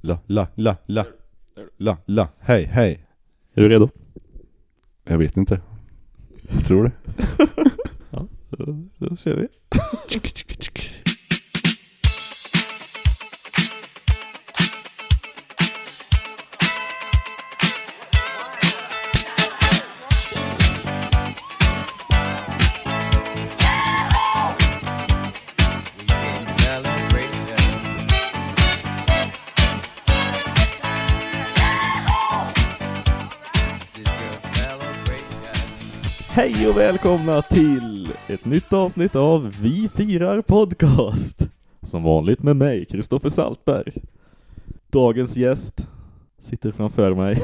La, la, la, la. La, la. Hej, hej. Är du redo? Jag vet inte. Jag tror det. Då, då kör vi. Hej och välkomna till ett nytt avsnitt av Vi firar podcast. Som vanligt med mig, Kristoffer Saltberg. Dagens gäst sitter framför mig.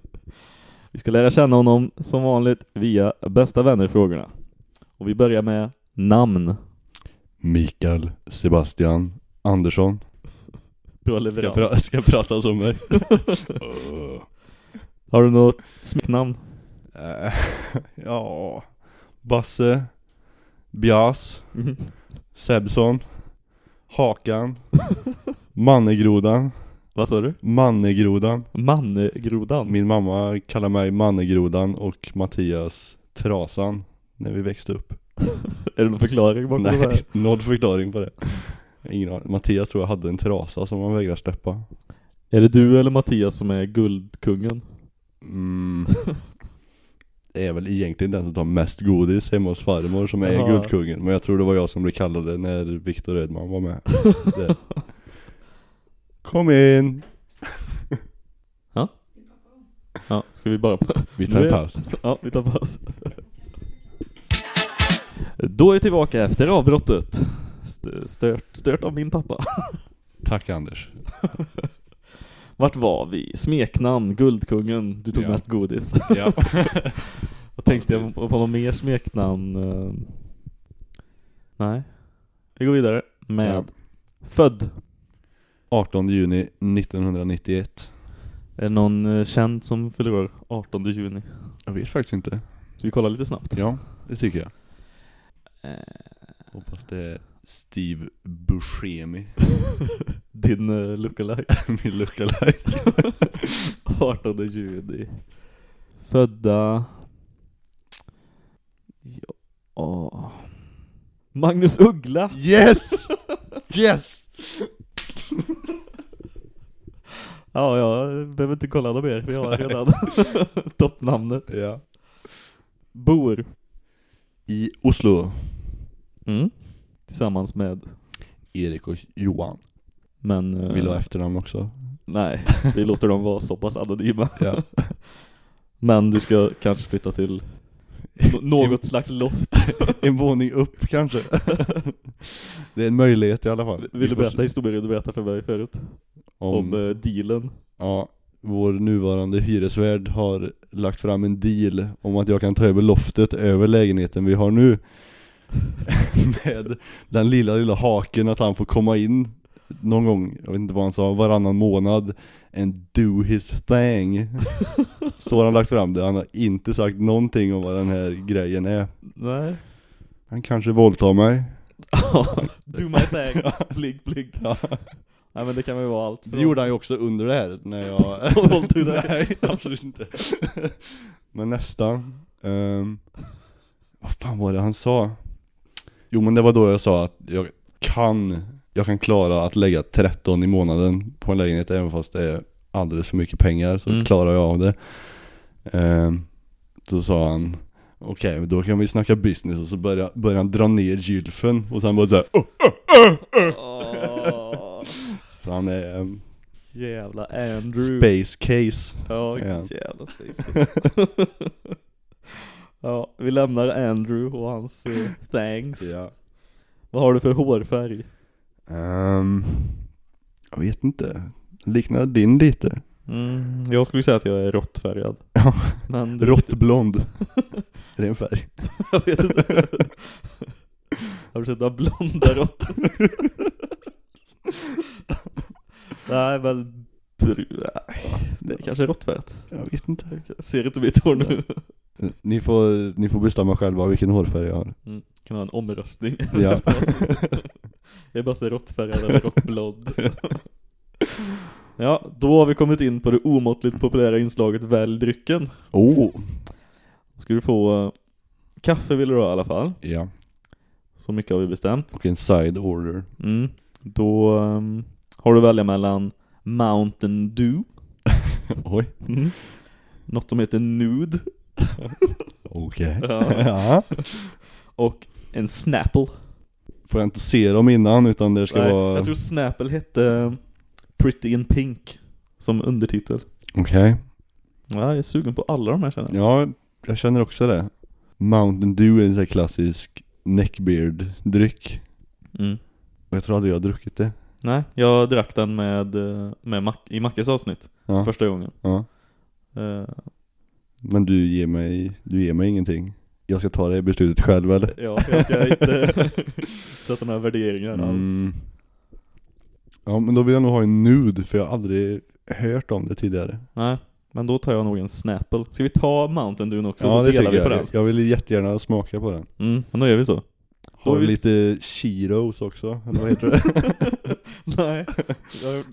Vi ska lära känna honom som vanligt via bästa vänner-frågorna. Och vi börjar med namn. Mikael Sebastian Andersson. Bra Ska, leverans. pra ska prata som mig. Har du något smeknamn? Eh, ja. Basse. Bjas. Sebson. Hakan. Mannegrodan. Vad sa du? Mannegrodan. Mannegrodan. Min mamma kallar mig Mannegrodan och Mattias Trasan när vi växte upp. Är det någon förklaring bakom det Nej, här? noll förklaring på det. Ingen. Mattias tror jag hade en trasa som han vägrar släppa. Är det du eller Mattias som är guldkungen? Mm. Är väl egentligen den som tar mest godis hemma hos farmor som är Jaha. guldkungen. Men jag tror det var jag som blev kallade när Viktor Edman var med. Kom in! Ja, ska vi bara... Vi tar en paus. Ja, vi tar paus. Då är jag tillbaka efter avbrottet. St- Stört, stört av min pappa. Tack Anders. Vart var vi? Smeknamn, Guldkungen, du tog Ja. mest godis. Ja. Vad tänkte jag på något mer smeknamn? eh, Nej. Vi går vidare med Ja. Född. 18 juni 1991. Är det någon eh, känd som fyller år 18 juni? Jag vet faktiskt inte. Så vi kollar lite snabbt. Ja, det tycker jag. Eh, Hoppas det är Steve Buscemi. Din uh, lookalike. Min lookalike. 18 juni. Födda... Ja... Magnus Uggla! Yes! Yes! Ja, jag behöver inte kolla något mer, jag har redan toppnamnet. Ja. Bor. I Oslo. Mm. Tillsammans med, Erik och Johan. men... eh, Vill du ha efternamn också? Nej, vi låter dem vara så pass anonyma. Ja. Men du ska kanske flytta till nå- något slags loft. En våning upp kanske. det är en möjlighet i alla fall. Vill du berätta historien du berättade för mig förut? Om, Om, eh, dealen? ja, vår nuvarande hyresvärd har lagt fram en deal om att jag kan ta över loftet över lägenheten vi har nu. Med den lilla, lilla haken att han får komma in någon gång, jag vet inte vad han sa, varannan månad and do his thing. Så har han lagt fram det, han har inte sagt någonting om vad den här grejen är. Nej. Han kanske våldtar mig. Do my thing, blink blink. Ja. Nej men det kan väl vara allt. Det gjorde han ju också under det här när jag... Våldtog dig? Nej, absolut inte. men nästan. Um, vad fan var det han sa? Jo men det var då jag sa att jag kan, jag kan klara att lägga 13 i månaden på en lägenhet även fast det är alldeles för mycket pengar så Mm. klarar jag av det. Um, så sa han Okej, då kan vi snacka business och så började, började han dra ner gylfen och sen bara såhär oh, Åh, Så han är um, jävla Andrew. space case Ja, jävla space. ja, vi lämnar Andrew och hans uh, thanks. Ja Vad har du för hårfärg? Ehm, Jag vet inte Liknar din lite Mm, jag skulle säga att jag är råttfärgad. Ja. Men du- Råttblond Är det en färg? Jag vet inte. Har du sett några blonda råttor? Nej men bru- nej, Det är kanske är råttfärgat. Jag vet inte Jag ser inte mitt hår nu. Ni får, ni får bestämma själva vilken hårfärg jag har Mm. Kan ha en omröstning Ja. Jag är bara så råttfärgad eller råttblond. Ja, då har vi kommit in på det omåttligt populära inslaget Välj drycken. Oh! Ska du få eh, kaffe vill du ha i alla fall. Ja, Så mycket har vi bestämt. och en side order. Mm. Då ehm, har du att välja mellan Mountain Dew, Oj, mm. något som heter Nude okej. Ja. och en Snapple. Får jag inte se dem innan utan det ska Nej, vara... Jag tror Snapple hette eh, Pretty in Pink som undertitel. Okej. Ja, jag är sugen på alla de här känner jag. Ja, jag känner också det. Mountain Dew är en sån här klassisk neckbeard-dryck. Mm. Och jag tror aldrig jag har druckit det. Nej, jag drack den med, eh, med Mac i Mackes avsnitt Ja. första gången. ja. Eh, Men du ger mig, du ger mig ingenting. Jag ska ta det beslutet själv eller? ja, jag ska inte sätta några värderingar alls. Mm. Ja men då vill jag nog ha en nude för jag har aldrig hört om det tidigare. Nej, men då tar jag nog en Snapple. Ska vi ta Mountain Dew också? ja det delar vi på jag. den. Jag vill jättegärna smaka på den. Mm, men då gör vi så. Har vi lite Cheetos också? Eller vad heter det? Nej.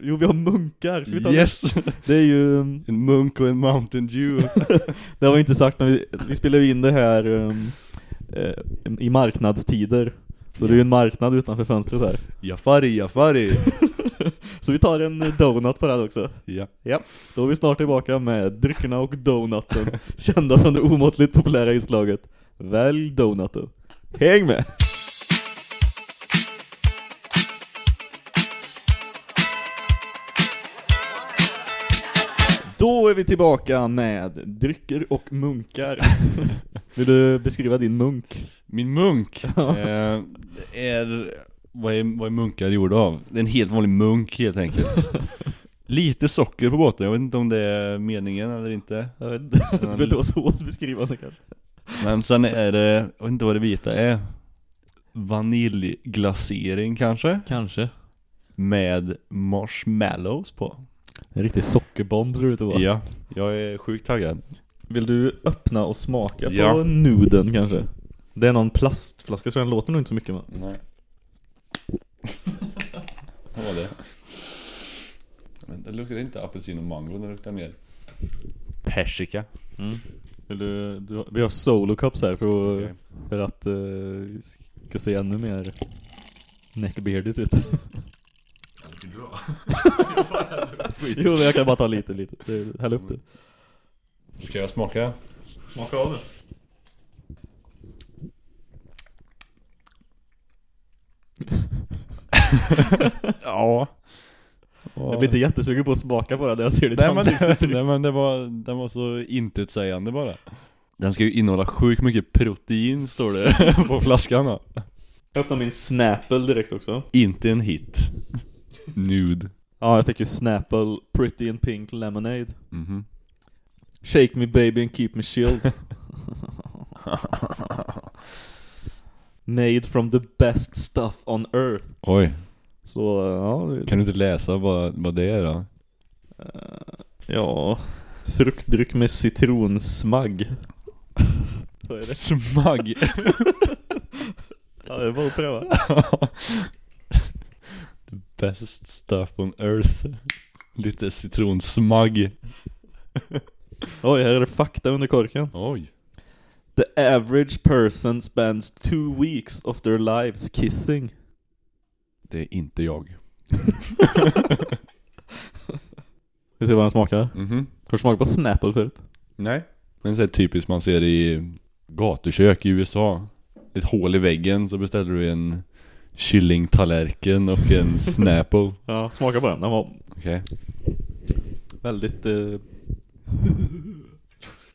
Jo, vi har munkar. Ska vi ta yes! Det är ju, um, En munk och en Mountain Dew. det har vi inte sagt, men vi, vi spelar ju in det här um, eh, i marknadstider. Så det är ju en marknad utanför fönstret här. Jafari, Jafari! Så vi tar en donut på den också. ja. Ja, då är vi snart tillbaka med dryckerna och donuten. Kända från det omåttligt populära inslaget. Välj donuten. Häng med! Då är vi tillbaka med drycker och munkar. Vill du beskriva din munk? Min munk eh, är, vad är, vad är munkar gjorda av? Det är en helt vanlig munk helt enkelt. Lite socker på båten, jag vet inte om det är meningen eller inte. Jag vet inte, det behöver inte vara så beskrivande kanske. Men sen är det, jag vet inte vad det vita är. Vaniljglasering kanske? Kanske. Med marshmallows på. En riktig sockerbomb ser det ut att vara. Ja, jag är sjukt taggad. Vill du öppna och smaka Ja. på nuden kanske? Det är någon plastflaska så den låter nog inte så mycket va? Nej. Vad var det? Men det luktar inte apelsin och mango, det luktar mer persika. Mm. Vill du, du, vi har solo cups här för att, Okej. för att vi ska se ännu mer neckbeardigt ut. Jo men jag kan bara ta lite lite, häll upp det. Ska jag smaka? Smaka av det. Ja. Jag blir inte jättesugen på att smaka på det när jag ser ditt Nej ansiktsuttryck. nej men det var, den var så intetsägande bara. Den ska ju innehålla sjukt mycket protein står det på flaskan då. Jag öppnar min Snapple direkt också. Inte en hit. Nude. Ja, jag fick ju Snapple Pretty in Pink Lemonade. Mhm. Shake me baby and keep me chilled. Made from the best stuff on earth. Oj, Så ja, det, kan du inte läsa vad, vad det är då? eh, ja. Fruktdryck med citronsmagg. Vad är det? Smagg. Ja, det är bara att pröva. Best stuff on earth. Lite citronsmagg. Oj, här är det fakta under korken. Oj. The average person spends two weeks of their lives kissing. Det är inte jag. Vi se vad den smakar? Mhm. Har du smakat på Snapple förut? Nej. Men så är typiskt man ser i gatukök i USA. Ett hål i väggen så beställer du en kyllingtallerken och en Snapple. Ja, smaka på den. Den var Okej. väldigt... Eh,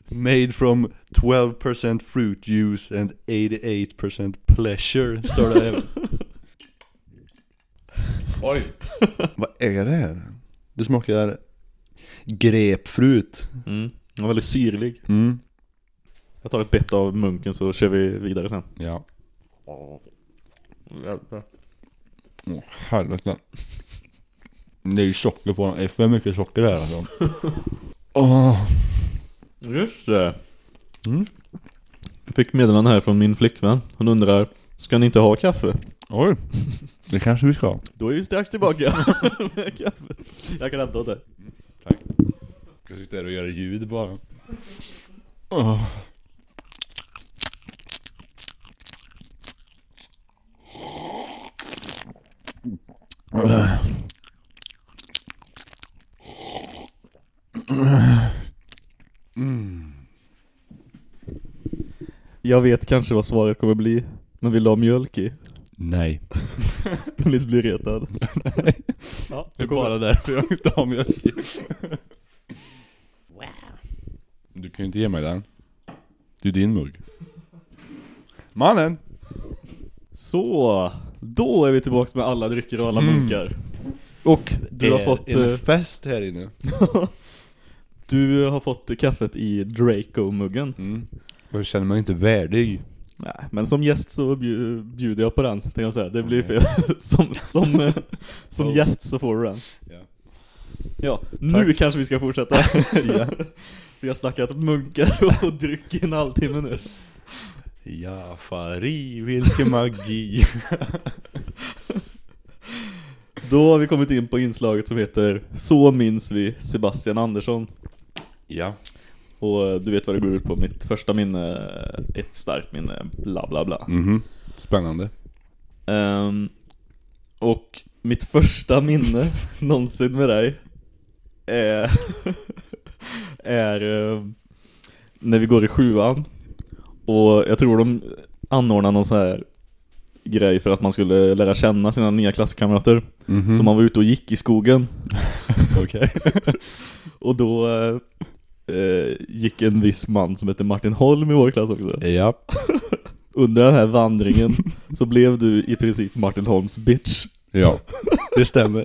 Made from 12% fruit juice and 88% pleasure, står det även. Oj. Vad är det här? Det smakar grapefruit. mm, den var väldigt syrlig. Mm. Jag tar ett bett av munken så kör vi vidare sen. Ja. Jävlar. Åh, helvete. Det är ju socker på den. Det är för mycket socker här alltså. Åh. Just det. Mm. Jag fick meddelande här från min flickvän. Hon undrar, ska ni inte ha kaffe? Oj, det kanske vi ska. Då är vi strax tillbaka med kaffe. Jag kan hämta åt det. Jag sitter här och gör ljud bara. Åh. Jag vet kanske vad svaret kommer bli. Men vill du ha mjölk i? Nej. Lite blir retad. Ja, Det är bara därför jag inte har mjölk i. Du kan ju inte ge mig den. Det är din mugg. Mannen! Så, då är vi tillbaka med alla drycker och alla munkar. Och du har är fått en eh, fest här inne. Du har fått kaffet i Draco-muggen. Mm. Jag känner mig inte värdig. Nej, men som gäst så bju- bjuder jag på den, tänkte jag säga. Det blir fel. som som, eh, som Oh. gäst så får du den. Ja. Ja, nu kanske vi ska fortsätta. Vi har snackat munkar och dryck i en halvtimme nu. Ja, Fari, vilken magi. Då har vi kommit in på inslaget som heter Så minns vi Sebastian Andersson. ja. Och eh, du vet vad det går ut på. Mitt första minne, eh, ett starkt minne, bla bla bla. Mhm. Spännande. Ehm, och mitt första minne någonsin med dig är, är eh, när vi går i sjuan. Och jag tror de anordnar någon sån här grej för att man skulle lära känna sina nya klasskamrater. Mhm. Så man var ute och gick i skogen. Okej. Och då eh, gick en viss man som heter Martin Holm i vår klass också. Ja. Under den här vandringen så blev du i princip Martin Holms bitch. Ja. Det stämmer.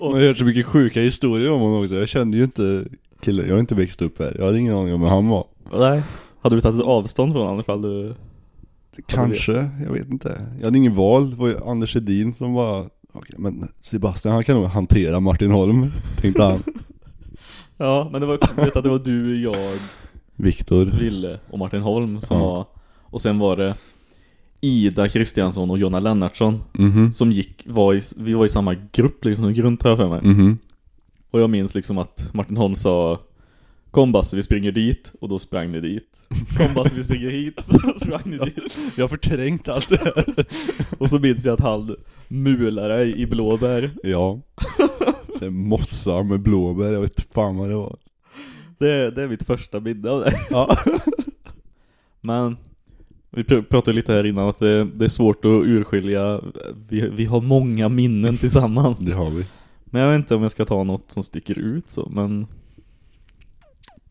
Man har hört så mycket sjuka historier om honom också. Jag kände ju inte killen. Jag har inte växt upp här. Jag hade ingen aning om vem han var. Nej. Hade du tagit ett avstånd från honom ifall du... Kanske, jag vet inte. Jag hade ingen val. Det var ju Anders Hedin som var Okej, men Sebastian han kan nog hantera Martin Holm, tänkte han. Ja, men det var, jag vet att det var du, jag, Viktor. Ville och Martin Holm som Ja. var... Och sen var det Ida Kristiansson och Jonna Lennartsson Mhm. som gick, var i, vi var i samma grupp liksom, tror jag för mig. Mhm. Och jag minns liksom att Martin Holm sa Kom Basse, vi springer dit, och då sprang ni dit. Kom Basse, vi springer hit, så sprang ni dit. Jag har förträngt allt det här. Och så minns jag att han mulade i blåbär. Ja. Det är mossa med blåbär, jag vet fan vad det var. Det, det är mitt första minne av det. Ja. Men vi pr- pratade lite här innan att det, det är svårt att urskilja. Vi, vi har många minnen tillsammans. Det har vi. Men jag vet inte om jag ska ta något som sticker ut så, men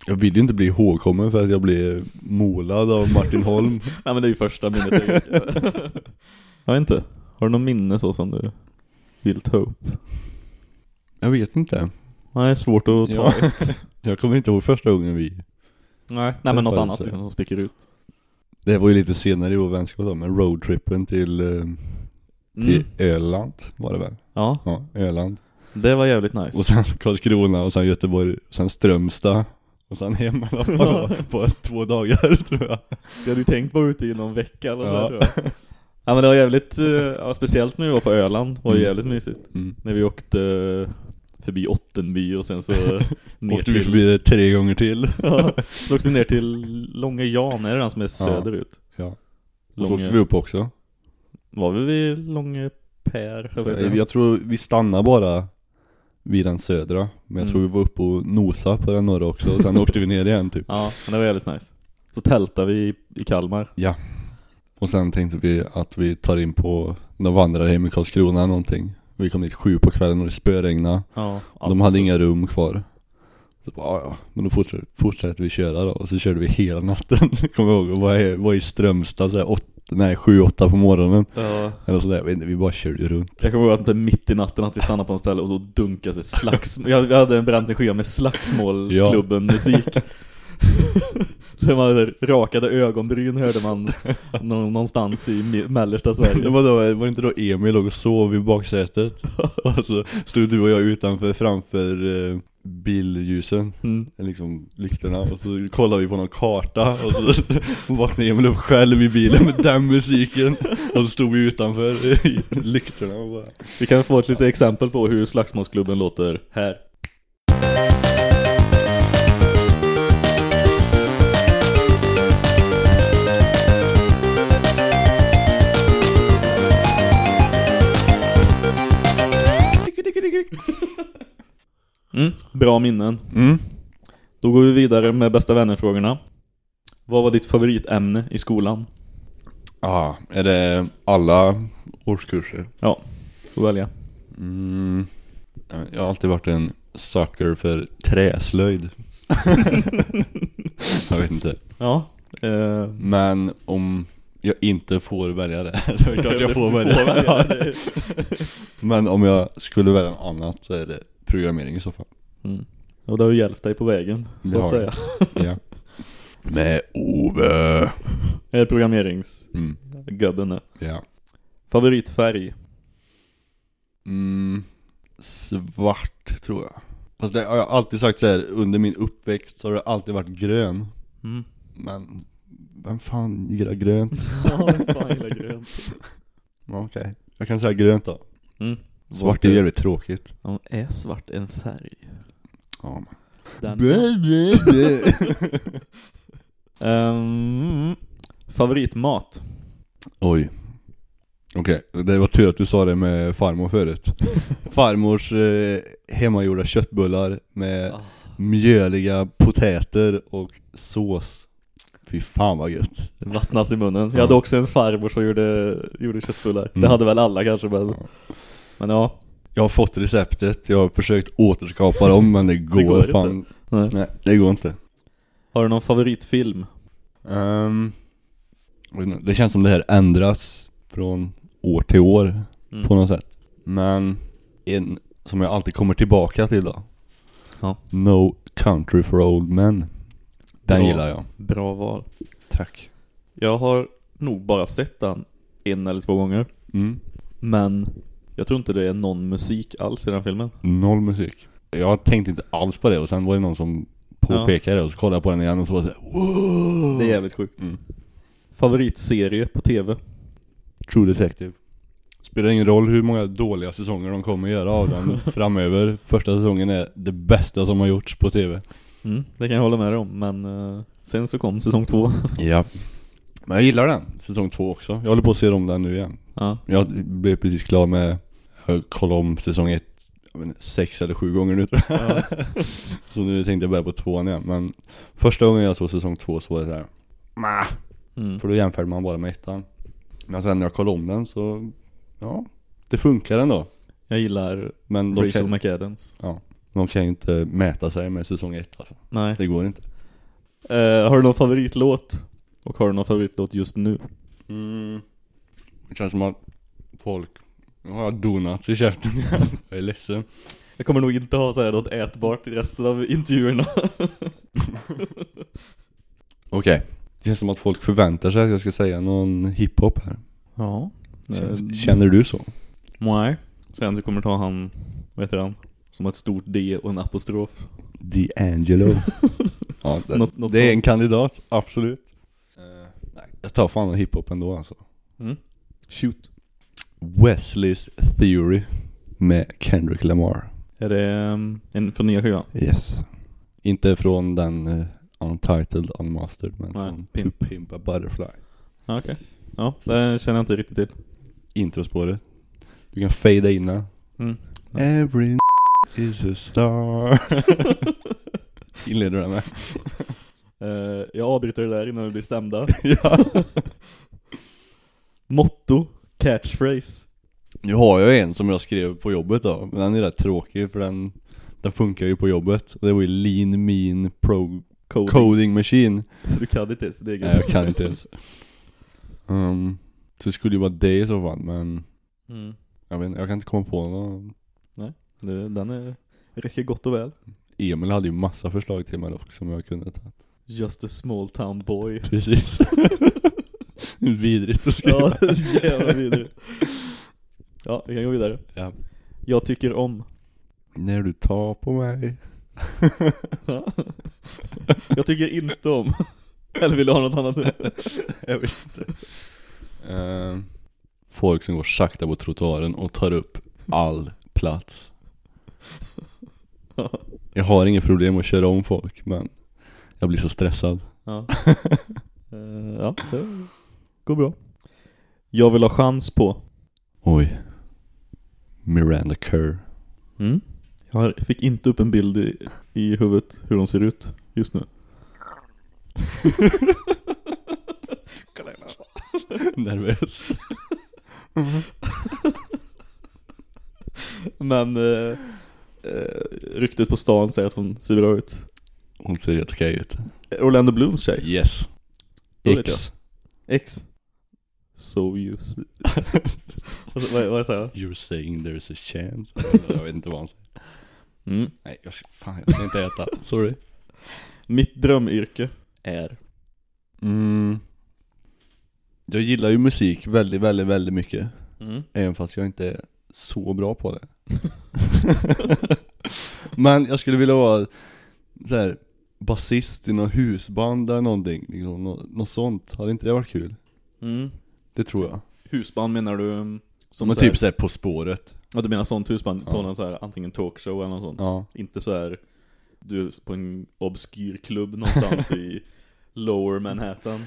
Jag vill ju inte bli ihågkommen för att jag blev målad av Martin Holm. Nej men det är ju första minnet jag Jag vet inte, har du någon minne så som du vill ta upp? Jag vet inte. Nej, det är svårt att ta Ja. ett. Jag kommer inte ihåg första gången vi Nej, nej men något annat liksom, som sticker ut. Det var ju lite senare i vår vänskap då, men roadtrippen till, eh, till Mm. Öland var det väl? Ja, Ja, Öland. Det var jävligt nice. Och sen Karlskrona och sen Göteborg, sen Strömstad. Och sen hem alla fall då, på två dagar tror jag. Vi hade ju tänkt vara ute i någon vecka eller så här, Ja. tror jag. Ja men det var jävligt, eh, ja, speciellt när vi var på Öland, var det Mm. jävligt mysigt. Mm. När vi åkte förbi Ottenby och sen så ner Åkte vi förbi det tre gånger till. Ja, då åkte vi ner till Långe Jan, är det den som är söderut? Ja. Och så Långe... åkte vi upp också. Var vi vid Långe Per? Jag vet Jag, inte. jag tror vi stannade bara vid den södra. Men jag Mm. tror vi var uppe och nosa på den norra också. Och sen åkte vi ner igen typ. Ja, men det var jävligt nice. Så tältade vi i, Kalmar. Och sen tänkte vi att vi tar in på någon vandrarhem i Karlskrona eller någonting. Vi kom dit sju på kvällen och det spöregnade. Ja, De hade inga rum kvar. Så bara, ja, ja, men då fortsätter, fortsätter vi köra då. Och så körde vi hela natten. Kommer jag ihåg. Och var, i- var i Strömstad såhär åtta, nej sju, åtta på morgonen. Ja, Eller sådär, jag vet inte, vi bara körde runt. jag kommer ihåg att det mitt i natten att vi stannade på en ställe och så dunkade sig slags... Vi hade, en bränt en skiva med slagsmålsklubben musik. Så man rakade ögonbryn hörde man nå- någonstans i me- mellersta Det Sverige. var, då, var det inte då Emil låg och sov i baksätet? och så stod du och jag utanför framför eh, billjusen, Mm. liksom lyktorna och så kollar vi på någon karta och så vaknade Emil upp själv i bilen med den musiken och så stod vi utanför i lyktorna och bara Vi kan få ett litet exempel på hur slagsmålsklubben låter här. Mm, bra minnen. mm. Då går vi vidare med bästa vänner-frågorna. Vad var ditt favoritämne i skolan? Ja, är det alla årskurser? Ja, får välja. Mm. Jag har alltid varit en sucker för träslöjd Jag vet inte Ja. Eh, Men om jag inte får välja det, då är det klart jag får välja, får välja. Det- Men om jag skulle välja något annat så är det programmering i så fall Mm. Och det har ju hjälpt dig på vägen, så Det att säga. Ja Med Ove Eh, Programmeringsgubben mm. Ja Favoritfärg? mm. Svart tror jag Fast det har jag alltid sagt så här under min uppväxt så har det alltid varit grön Mm. Men vem fan gillar grönt? Ja, fan gillar grönt. Okej, jag kan säga grönt då Mm. Svart är jävligt tråkigt Ja, är svart en färg? Ja Den... Blä, blä, blä. Ehm, favoritmat? Oj Okej, det var tur att du sa det med farmor förut Farmors eh, hemmagjorda köttbullar med mjöliga potäter och sås Fy fan vad gött Det vattnas i munnen. Jag Ja. hade också en farmor som gjorde, gjorde köttbullar. Det Mm. hade väl alla kanske, men, Ja. Men ja. Jag har fått receptet, jag har försökt återskapa dem men det går, går inte. fan Nej. Nej, det går inte Har du någon favoritfilm? Inte, Det känns som det här ändras från år till år Mm. på något sätt Men en som jag alltid kommer tillbaka till då Ja. No Country for Old Men Den Bra. gillar jag Bra val. Tack Jag har nog bara sett den en eller två gånger. mm. Men jag tror inte det är någon musik alls i den filmen. Noll musik Jag tänkte inte alls på det och sen var det någon som påpekade det och så kollade jag på den igen och så var det wow Det är jävligt sjukt. mm. Favoritserie på tv? True Detective Spelar ingen roll hur många dåliga säsonger de kommer göra av den framöver Första säsongen är det bästa som har gjorts på tv Mm, det kan jag hålla med dig om, men eh, sen så kom säsong två. Ja Men jag gillar den, säsong två också Jag håller på att se om den nu igen ja. Jag blev precis klar med Jag kollade om säsong ett inte, Sex eller sju gånger nu tror jag Ja. Så nu tänkte jag börja på tvåan igen Men första gången jag såg säsong två så var det såhär. Mm. För då jämförde man bara med ettan Men sen när jag kollade om den så Ja Det funkar ändå Jag gillar Men de Rachel kan, McAdams. de kan ju inte mäta sig med säsong ett alltså Nej. Det går inte Eh, har du någon favoritlåt? Och har du någon favoritlåt just nu? mm. Det känns som att folk Nu har jag donuts i käften Jag är ledsen Jag kommer nog inte ha så här något ätbart i resten av intervjuerna. Okej Det känns som att folk förväntar sig att jag ska säga någon hiphop här ja. Känner, känner du så? Nej. Sen så kommer ta han, vad heter han? Som har ett stort D och en apostrof. D'Angelo Ja, det, Något- något det är en sånt. kandidat, absolut nej, Jag tar fan en hiphop ändå alltså Mm. Shoot. Wesley's Theory med Kendrick Lamar Är det um, en från nya skivan? Yes Inte från den uh, Untitled Unmastered men Nej, från Pimp. To Pimp a Butterfly Ja, okej. Ja, det känner jag inte riktigt till. Introspåret Du kan fada in den Mm. Every is a star Inleder den med Eh, jag avbryter det där innan vi blir stämda. Ja Motto, catchphrase. Nu har jag en som jag skrev på jobbet då, men den är rätt tråkig för den Den funkar ju på jobbet. Det var ju Lean Mean Pro Coding. Coding Machine Du kan inte ens det. Nej jag kan inte ens um, Så det skulle ju vara det i så fall men Mm. Jag vet jag kan inte komma på någon Det, den är, räcker gott och väl. Emil hade ju massa förslag till mig dock som jag kunde ta Just a small town boy. Precis Vidrigt att skriva Ja, det är så jävla vidrigt. Ja, vi kan gå vidare. ja. Jag tycker om. När du tar på mig Ja. Jag tycker inte om. Eller vill du ha något annat? Jag vet inte. Eh, folk som går sakta på trottoaren och tar upp all plats. Jag har inget problem att köra om folk, men jag blir så stressad. Ja. Eh, ja, det går bra. Jag vill ha chans på. Oj. Miranda Kerr. Mm. Jag fick inte upp en bild i, i huvudet hur hon ser ut just nu. Nervös. Men eh, eh, ryktet på stan säger att hon ser bra ut. Hon ser helt okej ut. Orlando Blooms tjej. Yes. X. X. So you alltså, vad, vad säger jag? You're saying there's a chance. jag vet inte vad han säger. Mm. Nej, jag ska, fan jag ska inte äta. Sorry. Mitt drömyrke är Mm. Jag gillar ju musik väldigt, väldigt, väldigt mycket. mm. Även fast jag inte är så bra på det. Men jag skulle vilja vara så här basist i något husband eller någonting. Liksom, något, något sånt. Hade inte det varit kul? Mm. Det tror jag. Husband menar du? um, Som Men så här- typ såhär På spåret. Ja du menar sånt husband på någon så här, antingen talkshow eller något sånt? Ja. Inte så här du är på en obskyr klubb någonstans i Lower Manhattan.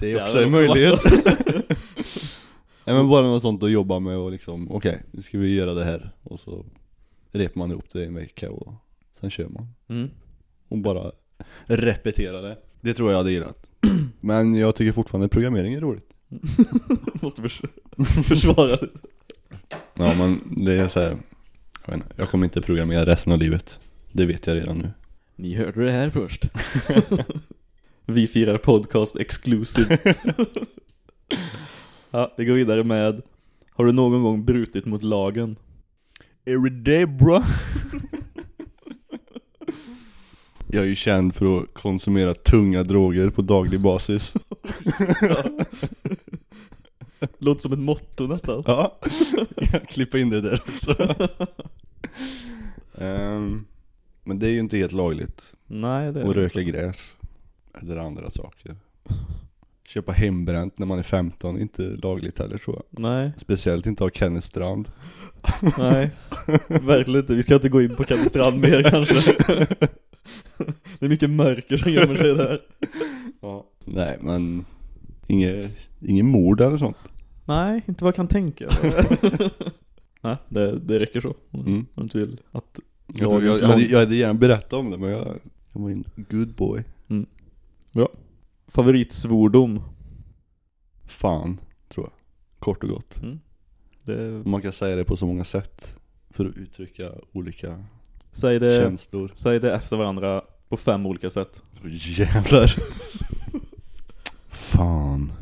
Det är också en möjlighet. Nej men bara något sånt att jobba med och liksom, okej, nu ska vi göra det här. Och så repar man ihop det i en vecka och sen kör man. Mm. Och bara repetera det. Det tror jag hade gillat. Men jag tycker fortfarande programmering är roligt. Måste förs försvara det. Ja men det är så här, jag, inte, jag kommer inte programmera resten av livet. Det vet jag redan nu. Ni hörde det här först. Vi firar podcast exclusive. ja, vi går vidare med Har du någon gång brutit mot lagen? Every day bro. jag är ju känd för att konsumera tunga droger på daglig basis. Låter som ett motto nästan. Ja, jag klipper in det där. Ehm, men det är ju inte helt lagligt. Nej, det att röka gräs. Eller andra saker. Köpa hembränt när man är 15 är inte lagligt heller tror jag. Nej, Speciellt inte av Kenneth Strand. nej. Verkligen inte. Vi ska inte gå in på Kalle Strand mer kanske. Det är mycket mörker som gömmer sig där. Ja. Nej men, inget, ingen mord eller sånt. Nej, inte vad jag kan tänka. Nej, det, det räcker så. Mm. Om du inte vill att Jag, jag, lagens jag, hade, jag hade gärna berättat om det men jag, jag var en good boy. Bra. Favoritsvordom. Fan, tror jag. Kort och gott. Det, Man kan säga det på så många sätt. För att uttrycka olika säg, det, känslor. säg det efter varandra på fem olika sätt. Åh, Jävlar. Fan.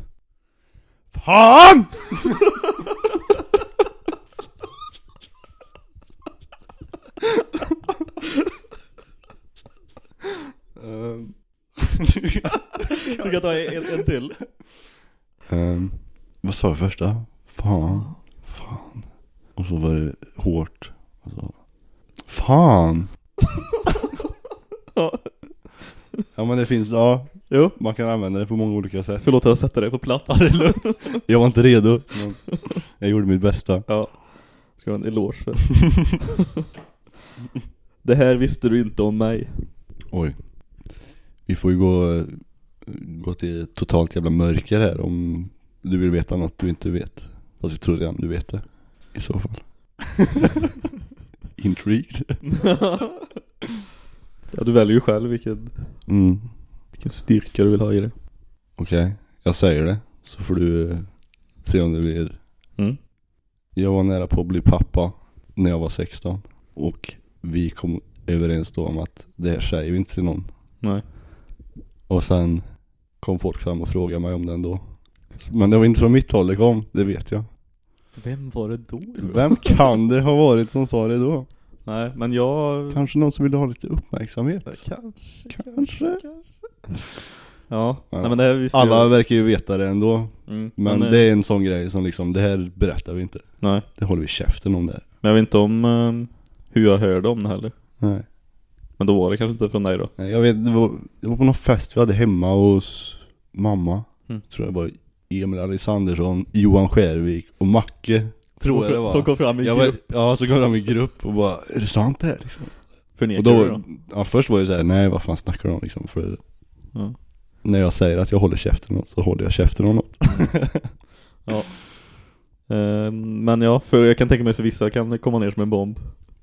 FAN! Du kan ta en, en till. ehm, vad sa jag första? Fan. Fan. Och så var det hårt. Och så, fan. Ja. Ja men det finns, ja. Jo. Man kan använda det på många olika sätt. Förlåt att jag sätter dig på plats. Ja, det är lugnt. Jag var inte redo, men jag gjorde mitt bästa. Ja. Ska ha en eloge för. Det här visste du inte om mig. Oj. Vi får ju gå, gå till totalt jävla mörker här om du vill veta något du inte vet. Fast jag tror redan du vet det. I så fall. Intrigued. Ja, du väljer ju själv vilken, Mm. Vilken styrka du vill ha i det. Okej, jag säger det. Så får du eh, se om det blir. Mm. Jag var nära på att bli pappa när jag var 16. Och vi kom överens då om att det här säger vi inte till någon. Nej. Och sen kom folk fram och frågade mig om den då. Men det var inte från mitt håll det kom, det vet jag. Vem var det då? Vem kan det ha varit som sa det då? Nej, men jag... Kanske någon som ville ha lite uppmärksamhet? Kanske, Kanske. Ja, Ja. nej men det visste Alla jag. verkar ju veta det ändå. Mm, Men eh, det är en sån grej som liksom, det här berättar vi inte. Nej, Det håller vi käften om där. men jag vet inte om eh, hur jag hörde om det heller. Nej. Men då var det kanske inte från dig då? Nej, Jag vet, det var, det var på någon fest vi hade hemma hos mamma. Mm. Tror jag det var Emil Alexandersson, Johan Skärvik och Macke. Tror jag det var. Som kom fram i jag var, grupp. Ja, så kom de i grupp och bara, är det sant det här liksom? Förnekar Och du då, då? ja först var det såhär, nej vad fan snackar du om liksom? För Ja. när jag säger att jag håller käften om något så håller jag käften om något. Eh, men ja, för jag kan tänka mig för vissa kan komma ner som en bomb.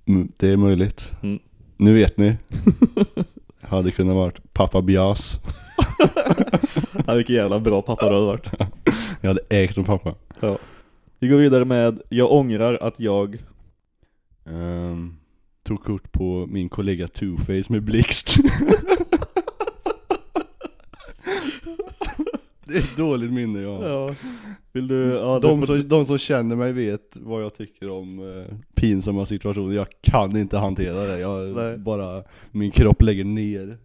Mm, det är möjligt. Mm. Nu vet ni. Hade kunnat varit pappa Bias. Ja, vilken jävla bra pappa du hade varit. Jag hade ägt som pappa. Ja. Vi går vidare med Jag ångrar att jag Um, tog kort på min kollega Two-Face med blixt. det är ett dåligt minne jag har. Ja. Vill du, ja, De som, de som känner mig vet vad jag tycker om eh, pinsamma situationer. Jag kan inte hantera det. Jag Nej. bara, min kropp lägger ner.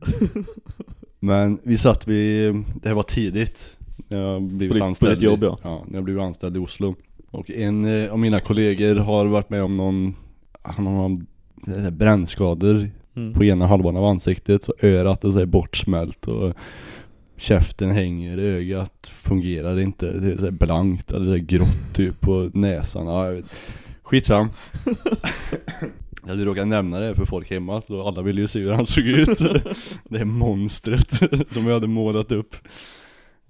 Men vi satt vid, det här var tidigt. När jag På på anställd. ditt jobb, ja. Ja, när jag blev anställd i Oslo. Och en eh, av mina kollegor har varit med om någon, han har eh, brännskador mm. på ena halvan av ansiktet så örat är så bortsmält och käften hänger, ögat fungerar inte, det är så blankt eller så grått typ på näsan. Ja. Skitsam. Jag hade råkat nämna det för folk hemma så alla ville ju se hur han såg ut. Det här monstret som jag hade målat upp.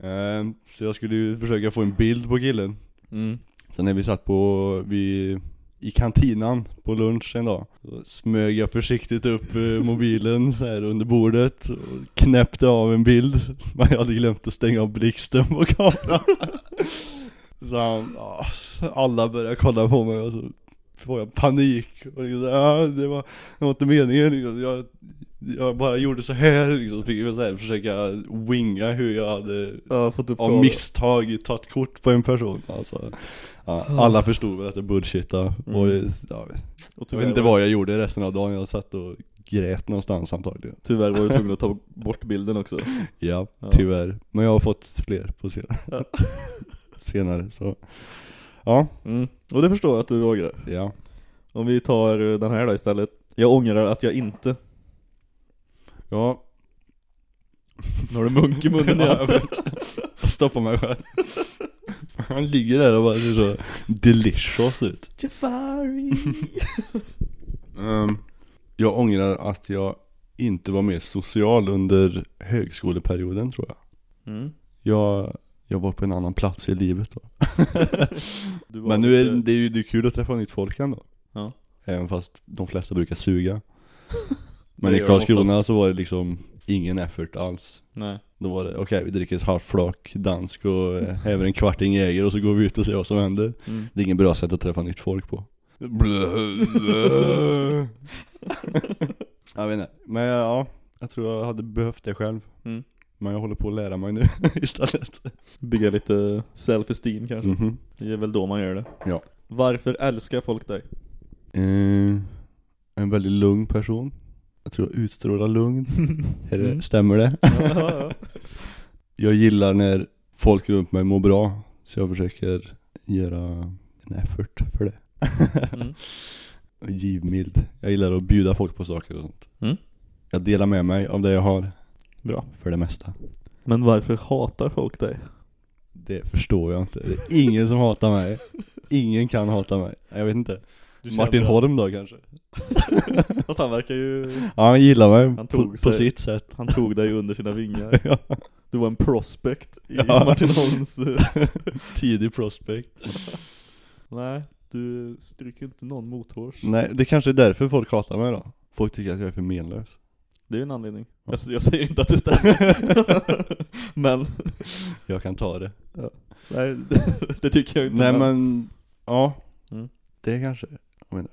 Ehm, Så jag skulle ju försöka få en bild på killen. Mm. Så när vi satt på, vi, i kantinan på lunch en dag Så smög jag försiktigt upp eh, mobilen så här under bordet och knäppte av en bild. Men jag hade glömt att stänga av blixten på kameran. Så han, alla började kolla på mig och så får jag panik. Och liksom, så, ja, det, var, det var inte meningen liksom. jag, jag bara gjorde så här liksom, så fick jag så här, försöka winga hur jag hade Ja, fått upp av misstag tagit kort på en person. Alltså. Ja, Alla förstod väl att jag bullshittade och Mm. ja, Och Jag tyvärr vet inte var- vad jag gjorde resten av dagen, jag satt och grät någonstans antagligen Tyvärr var du tvungen att ta bort bilden också. Ja, Ja. tyvärr Men jag har fått fler på sen Ja. senare så Ja, Mm. Och det förstår jag att du ångrar. ja Om vi tar eh, den här då istället. Jag ångrar att jag inte. Ja, Nu har du munk i munnen igen. Jag stoppar mig själv Han ligger där och bara ser så delicious ut Jafari. Ehm, Jag ångrar att jag inte var mer social under högskoleperioden tror jag Mm. Jag, jag var på en annan plats i livet då Men nu är det är ju det är kul att träffa nytt folk ändå Ja. Även fast de flesta brukar suga Men i Karlskrona så var det liksom ingen effort alls Nej. Då var det, okej vi dricker ett halvt flak dansk och häver en kvarting jäger och så går vi ut och ser vad som händer Mm. Det är ingen bra sätt att träffa nytt folk på Jag vet inte, men ja, jag tror jag hade behövt det själv Mm. Men jag håller på att lära mig nu istället Bygga lite self-esteem kanske. Mhm. Det är väl då man gör det. Ja. Varför älskar folk dig? Eh, en väldigt lugn person. Jag tror utstrålar lugn. Är det, Mm. Stämmer det? Ja, ja. Jag gillar när folk runt mig mår bra. Så jag försöker göra en effort för det. Mm. Givmild. Jag gillar att bjuda folk på saker och sånt. Mm. Jag delar med mig av det jag har. Bra. För det mesta. Men varför hatar folk dig? Det förstår jag inte. Det är ingen som hatar mig. Ingen kan hata mig. Jag vet inte. Du Martin känner- Holm då kanske? Fast han verkar ju... Ja, han gillar mig Han på, tog på sig- sitt sätt. Han tog dig under sina vingar. ja. Du var en prospect i Ja. Martin Holms... eh, Tidig prospect. Nej, du stryker inte någon mothårs. Nej, det kanske är därför folk hatar mig då. Folk tycker att jag är för menlös. Det är ju en anledning. Ja. Jag, jag säger inte att det stämmer. men, Jag kan ta det. nej, det tycker jag inte. Nej men, ja. Mm. Det kanske.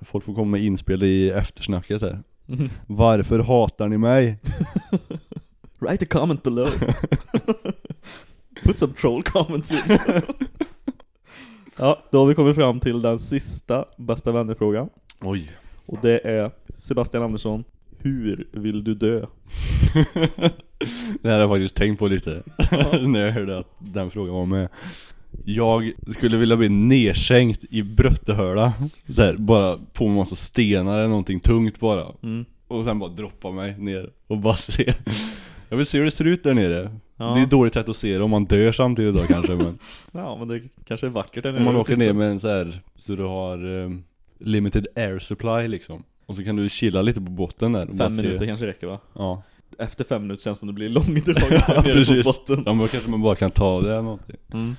Folk får komma med inspel i eftersnacket här. Mhm. Varför hatar ni mig? Write a comment below. Put some troll comments in. ja, då har vi kommit fram till den sista bästa vänner-frågan. Oj. Och det är Sebastian Andersson. Hur vill du dö? det här har jag faktiskt tänkt på lite. när jag hörde att den frågan var med. Jag skulle vilja bli nedsänkt i Bröttehöla. Så här, bara på en massa stenar eller någonting tungt bara. Mm. Och sen bara droppa mig ner och bara se Jag vill se hur det ser ut där nere Ja. Det är ju dåligt sätt att se det om man dör samtidigt då kanske men Ja, men det kanske är vackert där Om man nere, åker ner med en så här så du har um, limited air supply liksom Och så kan du chilla lite på botten där Fem se- minuter kanske räcker va? Ja, Efter fem minuter känns det som det blir långdraget där nere på botten. Ja men då kanske man bara kan ta det eller någonting Mm.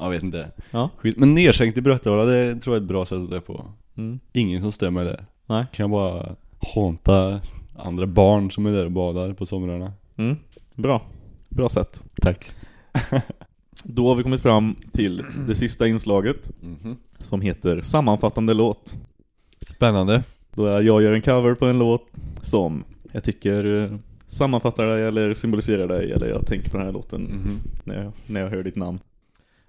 Jag vet inte Ja. Skit. Men nedsänkt i Brötala, det tror jag är ett bra sätt att det på Mm. Ingen som mig där Nej. Kan jag bara hånta andra barn som är där och badar på somrarna Mm. Bra. Bra sätt. Tack Då har vi kommit fram till det sista inslaget som heter sammanfattande låt. Spännande Då jag jag gör en cover på en låt som jag tycker eh, sammanfattar dig eller symboliserar dig eller jag tänker på den här låten Mhm. när, jag, när jag hör ditt namn.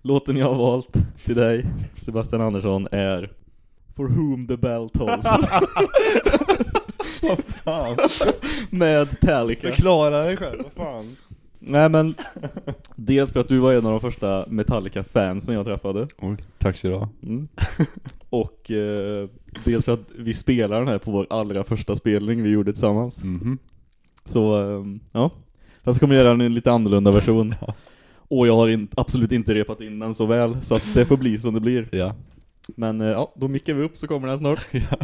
Låten jag har valt till dig, Sebastian Andersson, är For Whom the Bell Tolls. Vad fan Med Talica. Förklara dig själv, vad fan Nej men, dels för att du var en av de första Metallica-fansen jag träffade. Oj, tack så du Mm. Och eh, dels för att vi spelar den här på vår allra första spelning vi gjorde tillsammans. Mhm. Så, eh, ja. Fast så kommer jag göra en lite annorlunda version. Och jag har in, absolut inte repat in den så väl, så att det får bli som det blir. Ja Men eh, ja, då mickar vi upp så kommer den snart. Ja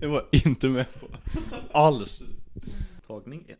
Jag var inte med på alls Tagning 1.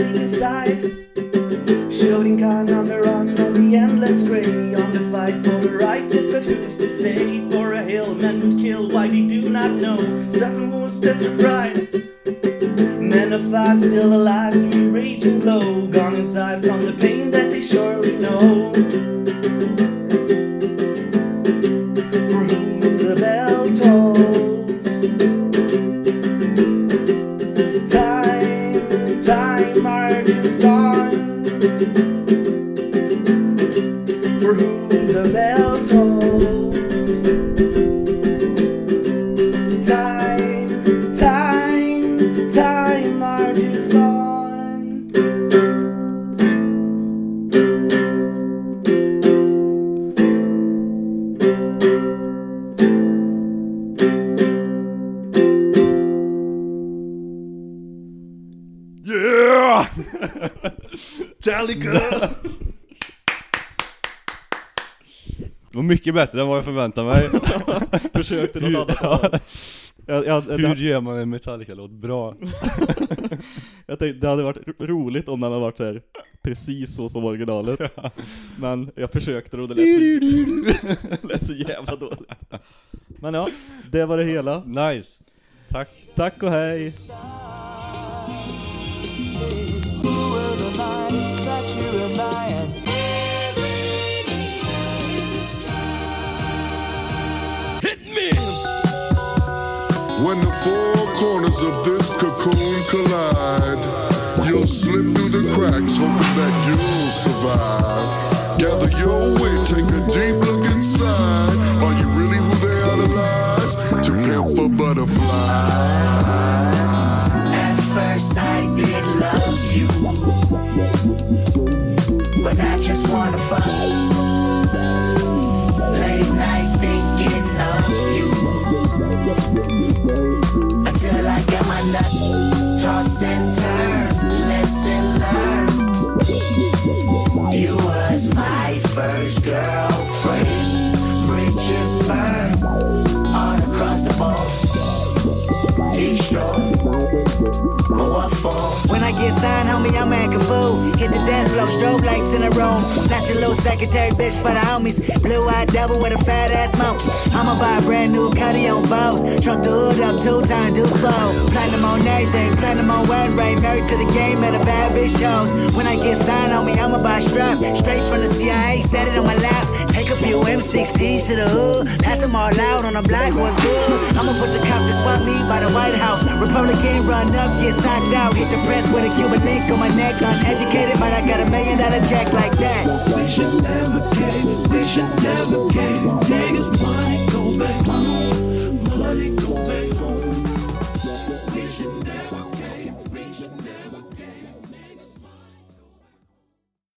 Constant shielding inside. Shooting gun on the run on the endless grey, on the fight for the righteous, but who's to say? For a hill men would kill, why they do not know. Stuffing wounds, that's the pride. Men of five still alive to be raging low, gone inside from the pain that they surely know. Det var mycket bättre än vad jag förväntade mig Försökte något annat. Ja. Jag, jag, Hur jag, ger man en Metallica-låt bra? jag tänkte det hade varit ro- roligt om den hade varit där precis så som originalet. Men jag försökte och det lät så, lät så jävla dåligt. Men ja, det var det hela. Nice! Tack! Tack och hej! When the four corners of this cocoon collide, you'll slip through the cracks, hoping that you'll survive. Gather your wit, take a deep look inside. Are you really who they idolize? To pimp a butterfly. At first I did love you But I just wanna fuck Toss and turn, You was my first girlfriend Bridges All across the board for? I get signed, homie, I'm acting fool. Hit the dance floor, strobe lights in the room. Snatch a little secretary bitch for the homies. Blue eyed devil with a fat ass smoke. I'ma buy a brand new cutty on Vows. Truck the hood up two times, do slow. Platinum on everything, platinum on wedding ring. Married to the game at a bad bitch shows. When I get signed, homie, I'ma buy a strap. Straight from the CIA, set it on my lap. Take a few M16 to the hood. Pass them all out on a black horse good. I'ma put the cop to spot me by the White House. Republican run up, get signed out. Hit the press with a Cuban link on my neck. Uneducated, but I got a million dollar check like that. We should never cave, we should never cave. Niggas, money go back